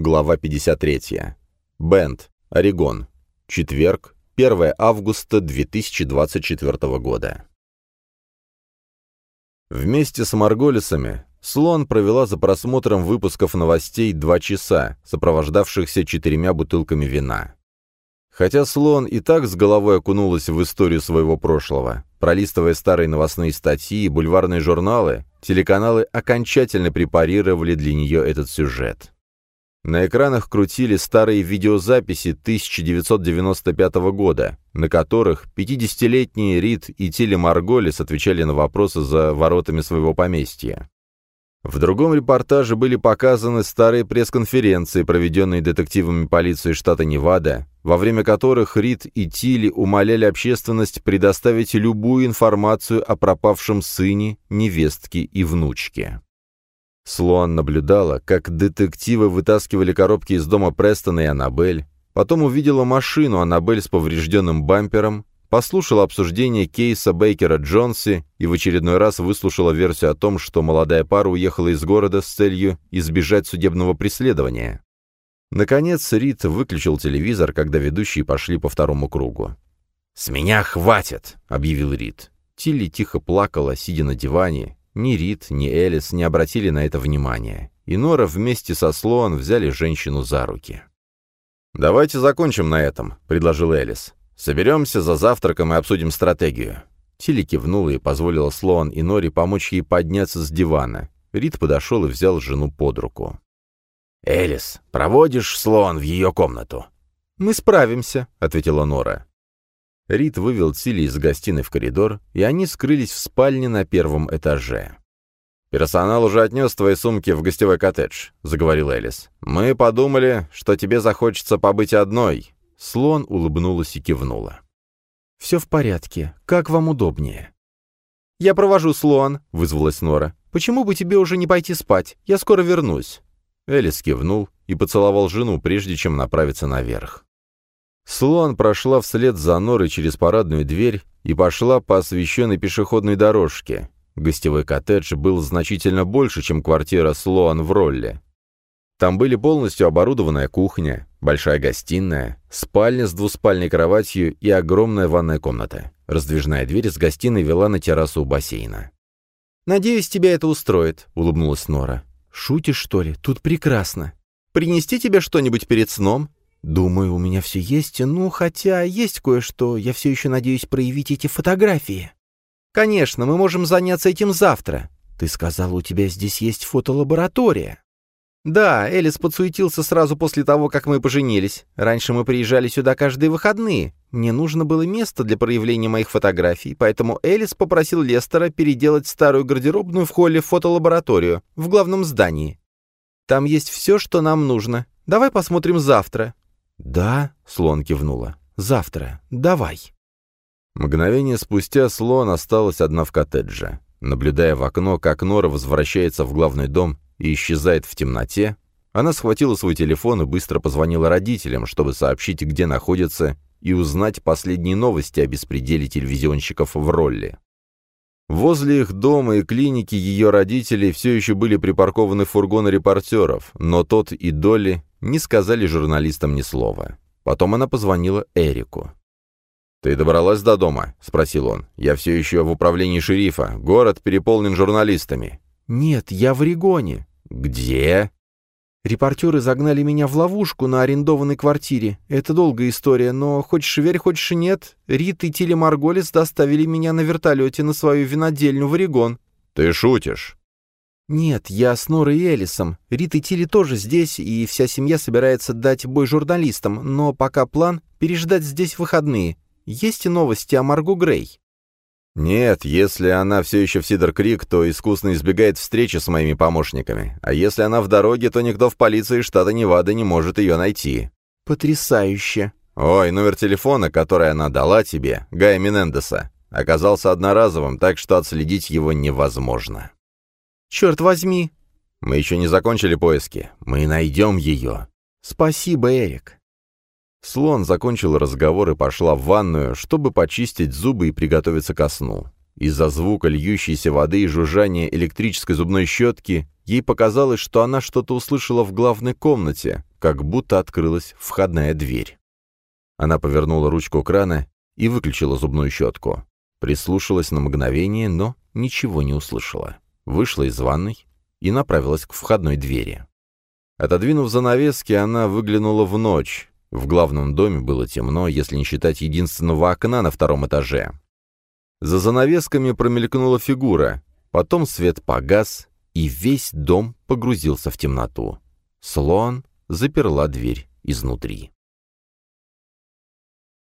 Глава 53. Бенд. Орегон. Четверг, 1 августа 2024 года. Вместе с Марголисами Слон провела за просмотром выпусков новостей два часа, сопровождавшихся четырьмя бутылками вина. Хотя Слон и так с головой окунулась в историю своего прошлого, пролистывая старые новостные статьи бульварные журналы, телеканалы окончательно препарировали для нее этот сюжет. На экранах крутили старые видеозаписи 1995 года, на которых 50-летние Рид и Тилли Марголис отвечали на вопросы за воротами своего поместья. В другом репортаже были показаны старые пресс-конференции, проведенные детективами полиции штата Невада, во время которых Рид и Тилли умоляли общественность предоставить любую информацию о пропавшем сыне, невестке и внучке. Слоан наблюдала, как детективы вытаскивали коробки из дома Престона и Аннабель, потом увидела машину Аннабель с поврежденным бампером, послушала обсуждение кейса Бейкера Джонси и в очередной раз выслушала версию о том, что молодая пара уехала из города с целью избежать судебного преследования. Наконец Рид выключил телевизор, когда ведущие пошли по второму кругу. «С меня хватит!» — объявил Рид. Тилли тихо плакала, сидя на диване, ни Рид, ни Элис не обратили на это внимания, и Нора вместе со Слоан взяли женщину за руки. «Давайте закончим на этом», — предложил Элис. «Соберемся за завтраком и обсудим стратегию». Тилли кивнула и позволила Слоан и Нори помочь ей подняться с дивана. Рид подошел и взял жену под руку. «Элис, проводишь Слоан в ее комнату?» «Мы справимся», — ответила Нора. Рид вывел Тилли из гостиной в коридор, и они скрылись в спальне на первом этаже. «Персонал уже отнес твои сумки в гостевой коттедж», — заговорил Элис. «Мы подумали, что тебе захочется побыть одной». Слон улыбнулась и кивнула. «Все в порядке. Как вам удобнее?» «Я провожу, Слон», — вызвалась Нора. «Почему бы тебе уже не пойти спать? Я скоро вернусь». Элис кивнул и поцеловал жену, прежде чем направиться наверх. Слоан прошла вслед за Норой через парадную дверь и пошла по освещенной пешеходной дорожке. Гостевой коттедж был значительно больше, чем квартира Слоан в Ролле. Там были полностью оборудованная кухня, большая гостиная, спальня с двуспальной кроватью и огромная ванная комната. Раздвижная дверь с гостиной вела на террасу у бассейна. «Надеюсь, тебя это устроит», — улыбнулась Нора. «Шутишь, что ли? Тут прекрасно. Принести тебе что-нибудь перед сном?» «Думаю, у меня все есть, ну, хотя есть кое-что. Я все еще надеюсь проявить эти фотографии». «Конечно, мы можем заняться этим завтра. Ты сказал, у тебя здесь есть фотолаборатория». «Да, Элис подсуетился сразу после того, как мы поженились. Раньше мы приезжали сюда каждые выходные. Мне нужно было место для проявления моих фотографий, поэтому Элис попросил Лестера переделать старую гардеробную в холле фотолабораторию, в главном здании. Там есть все, что нам нужно. Давай посмотрим завтра. «Да», — слон кивнула. «Завтра. Давай». Мгновение спустя слон осталась одна в коттедже. Наблюдая в окно, как Нора возвращается в главный дом и исчезает в темноте, она схватила свой телефон и быстро позвонила родителям, чтобы сообщить, где находится, и узнать последние новости о беспределе телевизионщиков в роли. Возле их дома и клиники ее родители все еще были припаркованы фургоны репортеров, но тот и Долли не сказали журналистам ни слова. Потом она позвонила Эрику. «Ты добралась до дома?» — спросил он. «Я все еще в управлении шерифа. Город переполнен журналистами». «Нет, я в Орегоне». «Где?» «Репортеры загнали меня в ловушку на арендованной квартире. Это долгая история, но хочешь верь, хочешь нет, Рит и Тилли Марголис доставили меня на вертолете на свою винодельню в Орегон». «Ты шутишь?» «Нет, я с Норой и Элисом. Рит и Тилли тоже здесь, и вся семья собирается дать бой журналистам, но пока план — переждать здесь выходные. Есть и новости о Марго Грей». «Нет, если она все еще в Сидер-Крик, то искусно избегает встречи с моими помощниками. А если она в дороге, то никто в полиции штата Невада не может ее найти». «Потрясающе!» «Ой, номер телефона, который она дала тебе, Гая Менендеса, оказался одноразовым, так что отследить его невозможно». «Черт возьми!» «Мы еще не закончили поиски. Мы найдем ее». «Спасибо, Эрик». Слон закончил разговор и пошла в ванную, чтобы почистить зубы и приготовиться ко сну. Из-за звука льющейся воды и жужжания электрической зубной щетки Ей показалось, что она что-то услышала в главной комнате, как будто открылась входная дверь. Она повернула ручку крана и выключила зубную щетку. Прислушалась на мгновение, но ничего не услышала. Вышла из ванной и направилась к входной двери. Отодвинув занавески, она выглянула в ночь. В главном доме было темно, если не считать единственного окна на втором этаже. За занавесками промелькнула фигура, потом свет погас, и весь дом погрузился в темноту. Слон заперла дверь изнутри.